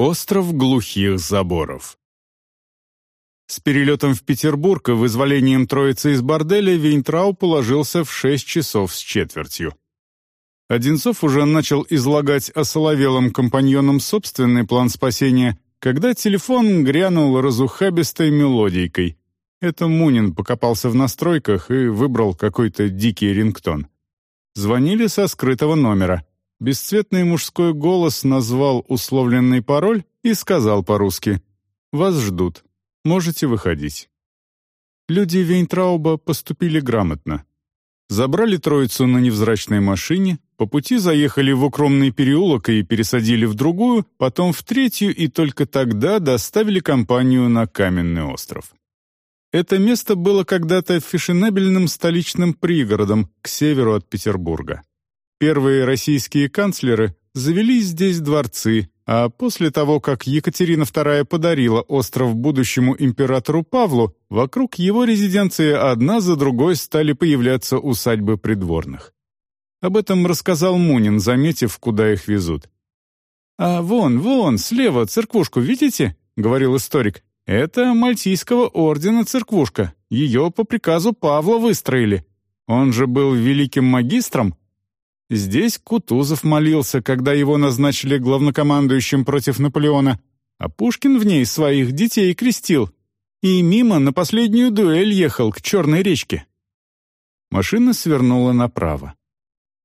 Остров глухих заборов. С перелетом в Петербург и вызволением троицы из борделя Вейнтрау положился в шесть часов с четвертью. Одинцов уже начал излагать осоловелым компаньонам собственный план спасения, когда телефон грянул разухабистой мелодийкой. Это Мунин покопался в настройках и выбрал какой-то дикий рингтон. Звонили со скрытого номера. Бесцветный мужской голос назвал условленный пароль и сказал по-русски «Вас ждут. Можете выходить». Люди Вейнтрауба поступили грамотно. Забрали троицу на невзрачной машине, по пути заехали в укромный переулок и пересадили в другую, потом в третью и только тогда доставили компанию на Каменный остров. Это место было когда-то фешенебельным столичным пригородом к северу от Петербурга. Первые российские канцлеры завели здесь дворцы, а после того, как Екатерина II подарила остров будущему императору Павлу, вокруг его резиденции одна за другой стали появляться усадьбы придворных. Об этом рассказал Мунин, заметив, куда их везут. «А вон, вон, слева церквушку видите?» — говорил историк. «Это Мальтийского ордена церквушка. Ее по приказу Павла выстроили. Он же был великим магистром, Здесь Кутузов молился, когда его назначили главнокомандующим против Наполеона, а Пушкин в ней своих детей крестил. И мимо на последнюю дуэль ехал к Черной речке. Машина свернула направо.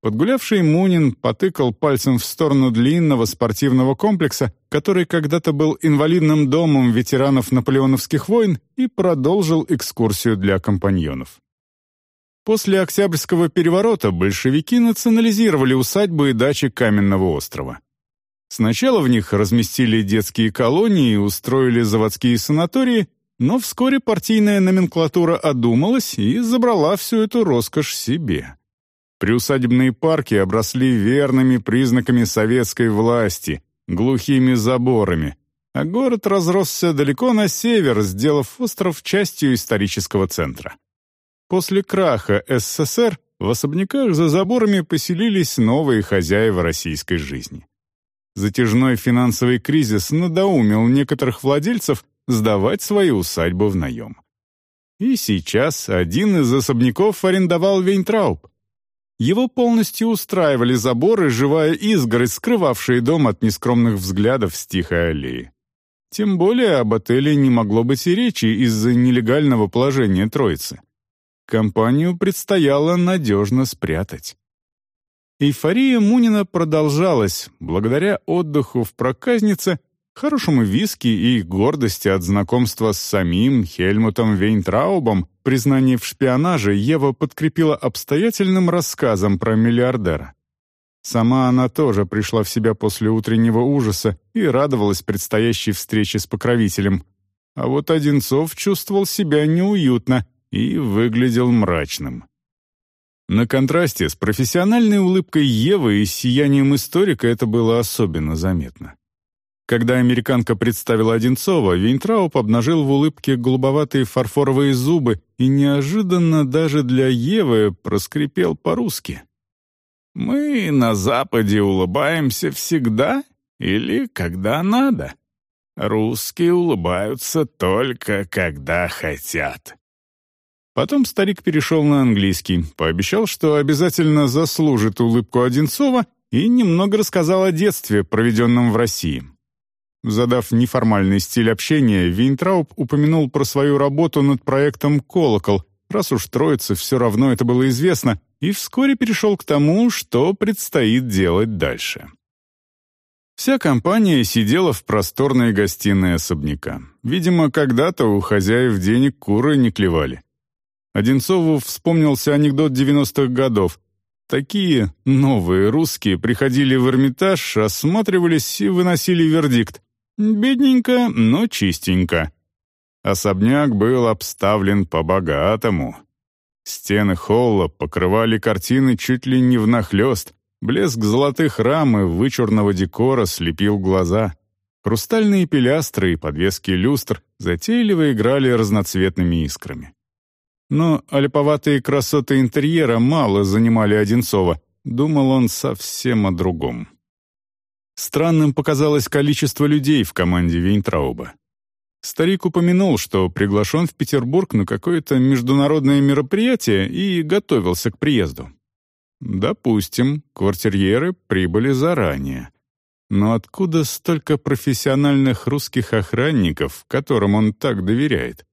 Подгулявший Мунин потыкал пальцем в сторону длинного спортивного комплекса, который когда-то был инвалидным домом ветеранов наполеоновских войн, и продолжил экскурсию для компаньонов. После Октябрьского переворота большевики национализировали усадьбы и дачи Каменного острова. Сначала в них разместили детские колонии и устроили заводские санатории, но вскоре партийная номенклатура одумалась и забрала всю эту роскошь себе. Приусадебные парки обросли верными признаками советской власти, глухими заборами, а город разросся далеко на север, сделав остров частью исторического центра. После краха СССР в особняках за заборами поселились новые хозяева российской жизни. Затяжной финансовый кризис надоумил некоторых владельцев сдавать свои усадьбы в наем. И сейчас один из особняков арендовал Вейнтрауб. Его полностью устраивали заборы, живая изгородь, скрывавшие дом от нескромных взглядов с тихой аллеи. Тем более об отеле не могло быть и речи из-за нелегального положения Троицы. Компанию предстояло надежно спрятать. Эйфория Мунина продолжалась благодаря отдыху в проказнице, хорошему виски и гордости от знакомства с самим Хельмутом Вейнтраубом, признание в шпионаже Ева подкрепила обстоятельным рассказом про миллиардера. Сама она тоже пришла в себя после утреннего ужаса и радовалась предстоящей встрече с покровителем. А вот Одинцов чувствовал себя неуютно и выглядел мрачным. На контрасте с профессиональной улыбкой Евы и сиянием историка это было особенно заметно. Когда американка представила Одинцова, Вейнтрауп обнажил в улыбке голубоватые фарфоровые зубы и неожиданно даже для Евы проскрипел по-русски. «Мы на Западе улыбаемся всегда или когда надо. Русские улыбаются только когда хотят». Потом старик перешел на английский, пообещал, что обязательно заслужит улыбку Одинцова и немного рассказал о детстве, проведенном в России. Задав неформальный стиль общения, Вейнтрауб упомянул про свою работу над проектом «Колокол», раз уж троице все равно это было известно, и вскоре перешел к тому, что предстоит делать дальше. Вся компания сидела в просторной гостиной особняка. Видимо, когда-то у хозяев денег куры не клевали. Одинцову вспомнился анекдот 90-х годов. Такие новые русские приходили в Эрмитаж, осматривались и выносили вердикт. Бедненько, но чистенько. Особняк был обставлен по-богатому. Стены холла покрывали картины чуть ли не внахлёст. Блеск золотых рам и вычурного декора слепил глаза. Хрустальные пилястры и подвески люстр затейливо играли разноцветными искрами. Но олиповатые красоты интерьера мало занимали Одинцова. Думал он совсем о другом. Странным показалось количество людей в команде Вейнтрауба. Старик упомянул, что приглашен в Петербург на какое-то международное мероприятие и готовился к приезду. Допустим, квартирьеры прибыли заранее. Но откуда столько профессиональных русских охранников, которым он так доверяет?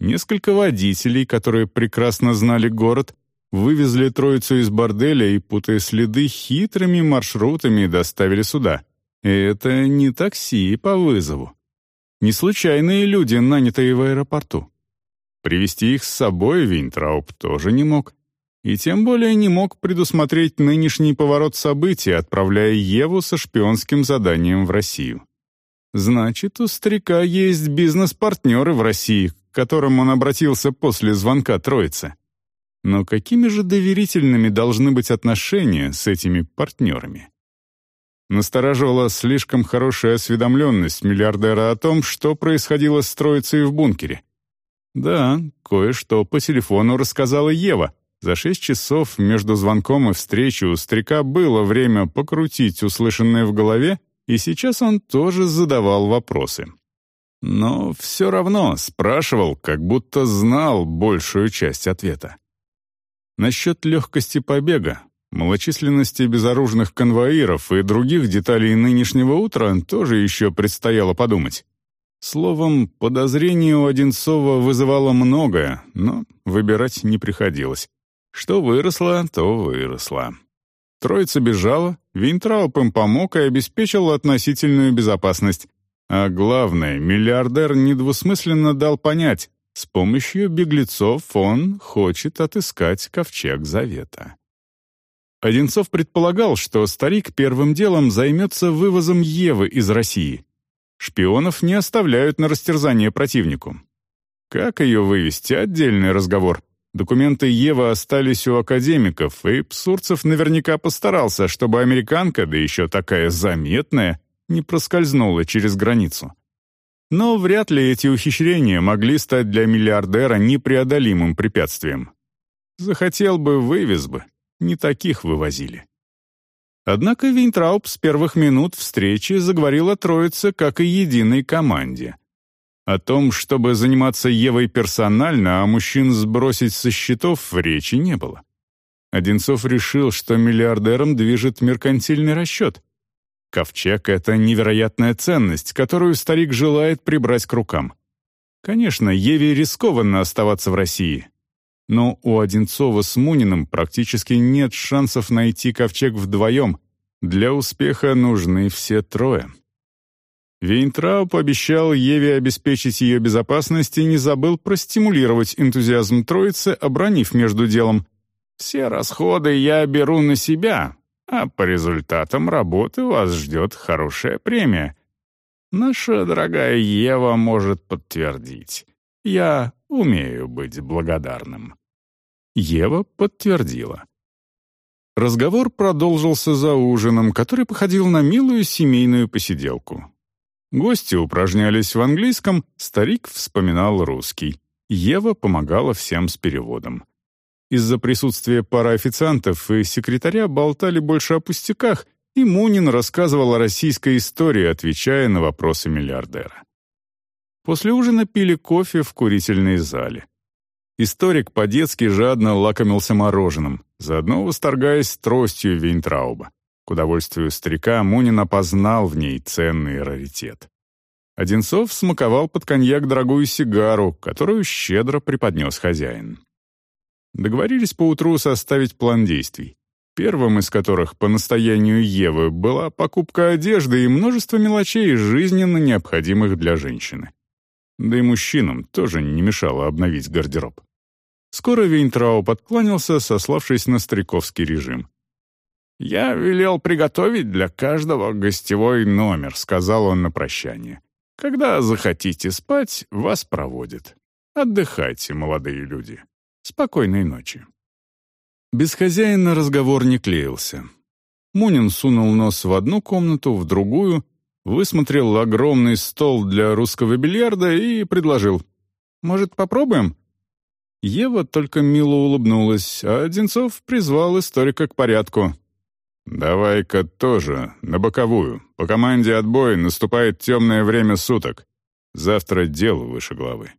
Несколько водителей, которые прекрасно знали город, вывезли троицу из борделя и, путая следы, хитрыми маршрутами доставили сюда. И это не такси по вызову. Не случайные люди, нанятые в аэропорту. Привести их с собой Винтрауп тоже не мог. И тем более не мог предусмотреть нынешний поворот событий, отправляя Еву со шпионским заданием в Россию. Значит, у старика есть бизнес-партнеры в России, которым он обратился после звонка Троицы. Но какими же доверительными должны быть отношения с этими партнерами? Настораживала слишком хорошая осведомленность миллиардера о том, что происходило с троицей в бункере. Да, кое-что по телефону рассказала Ева. За шесть часов между звонком и встречей у старика было время покрутить услышанное в голове, и сейчас он тоже задавал вопросы. Но все равно спрашивал, как будто знал большую часть ответа. Насчет легкости побега, малочисленности безоружных конвоиров и других деталей нынешнего утра тоже еще предстояло подумать. Словом, подозрение у Одинцова вызывало многое, но выбирать не приходилось. Что выросло, то выросло. Троица бежала, Винтрауп им помог и обеспечил относительную безопасность. А главное, миллиардер недвусмысленно дал понять, с помощью беглецов он хочет отыскать ковчег Завета. Одинцов предполагал, что старик первым делом займется вывозом Евы из России. Шпионов не оставляют на растерзание противнику. Как ее вывести — отдельный разговор. Документы Евы остались у академиков, и Псурцев наверняка постарался, чтобы американка, да еще такая заметная, не проскользнула через границу. Но вряд ли эти ухищрения могли стать для миллиардера непреодолимым препятствием. Захотел бы, вывез бы. Не таких вывозили. Однако Винтрауб с первых минут встречи заговорил о троице как о единой команде. О том, чтобы заниматься Евой персонально, а мужчин сбросить со счетов, речи не было. Одинцов решил, что миллиардером движет меркантильный расчет. Ковчег — это невероятная ценность, которую старик желает прибрать к рукам. Конечно, Еве рискованно оставаться в России. Но у Одинцова с Муниным практически нет шансов найти ковчег вдвоем. Для успеха нужны все трое. Вейнтрауб обещал Еве обеспечить ее безопасность и не забыл простимулировать энтузиазм троицы, обронив между делом «Все расходы я беру на себя, а по результатам работы вас ждет хорошая премия. Наша дорогая Ева может подтвердить. Я умею быть благодарным». Ева подтвердила. Разговор продолжился за ужином, который походил на милую семейную посиделку. Гости упражнялись в английском, старик вспоминал русский. Ева помогала всем с переводом. Из-за присутствия пары официантов и секретаря болтали больше о пустяках, и Мунин рассказывал о российской истории, отвечая на вопросы миллиардера. После ужина пили кофе в курительной зале. Историк по-детски жадно лакомился мороженым, заодно восторгаясь тростью Вейнтрауба. К удовольствию старика Мунин опознал в ней ценный раритет. Одинцов смаковал под коньяк дорогую сигару, которую щедро преподнес хозяин. Договорились поутру составить план действий, первым из которых по настоянию Евы была покупка одежды и множество мелочей, жизненно необходимых для женщины. Да и мужчинам тоже не мешало обновить гардероб. Скоро Вейнтрау подкланялся, сославшись на стариковский режим. «Я велел приготовить для каждого гостевой номер», — сказал он на прощание. «Когда захотите спать, вас проводят. Отдыхайте, молодые люди». Спокойной ночи». Без хозяина разговор не клеился. Мунин сунул нос в одну комнату, в другую, высмотрел огромный стол для русского бильярда и предложил. «Может, попробуем?» Ева только мило улыбнулась, а Одинцов призвал историка к порядку. «Давай-ка тоже, на боковую. По команде отбой наступает темное время суток. Завтра дело выше головы».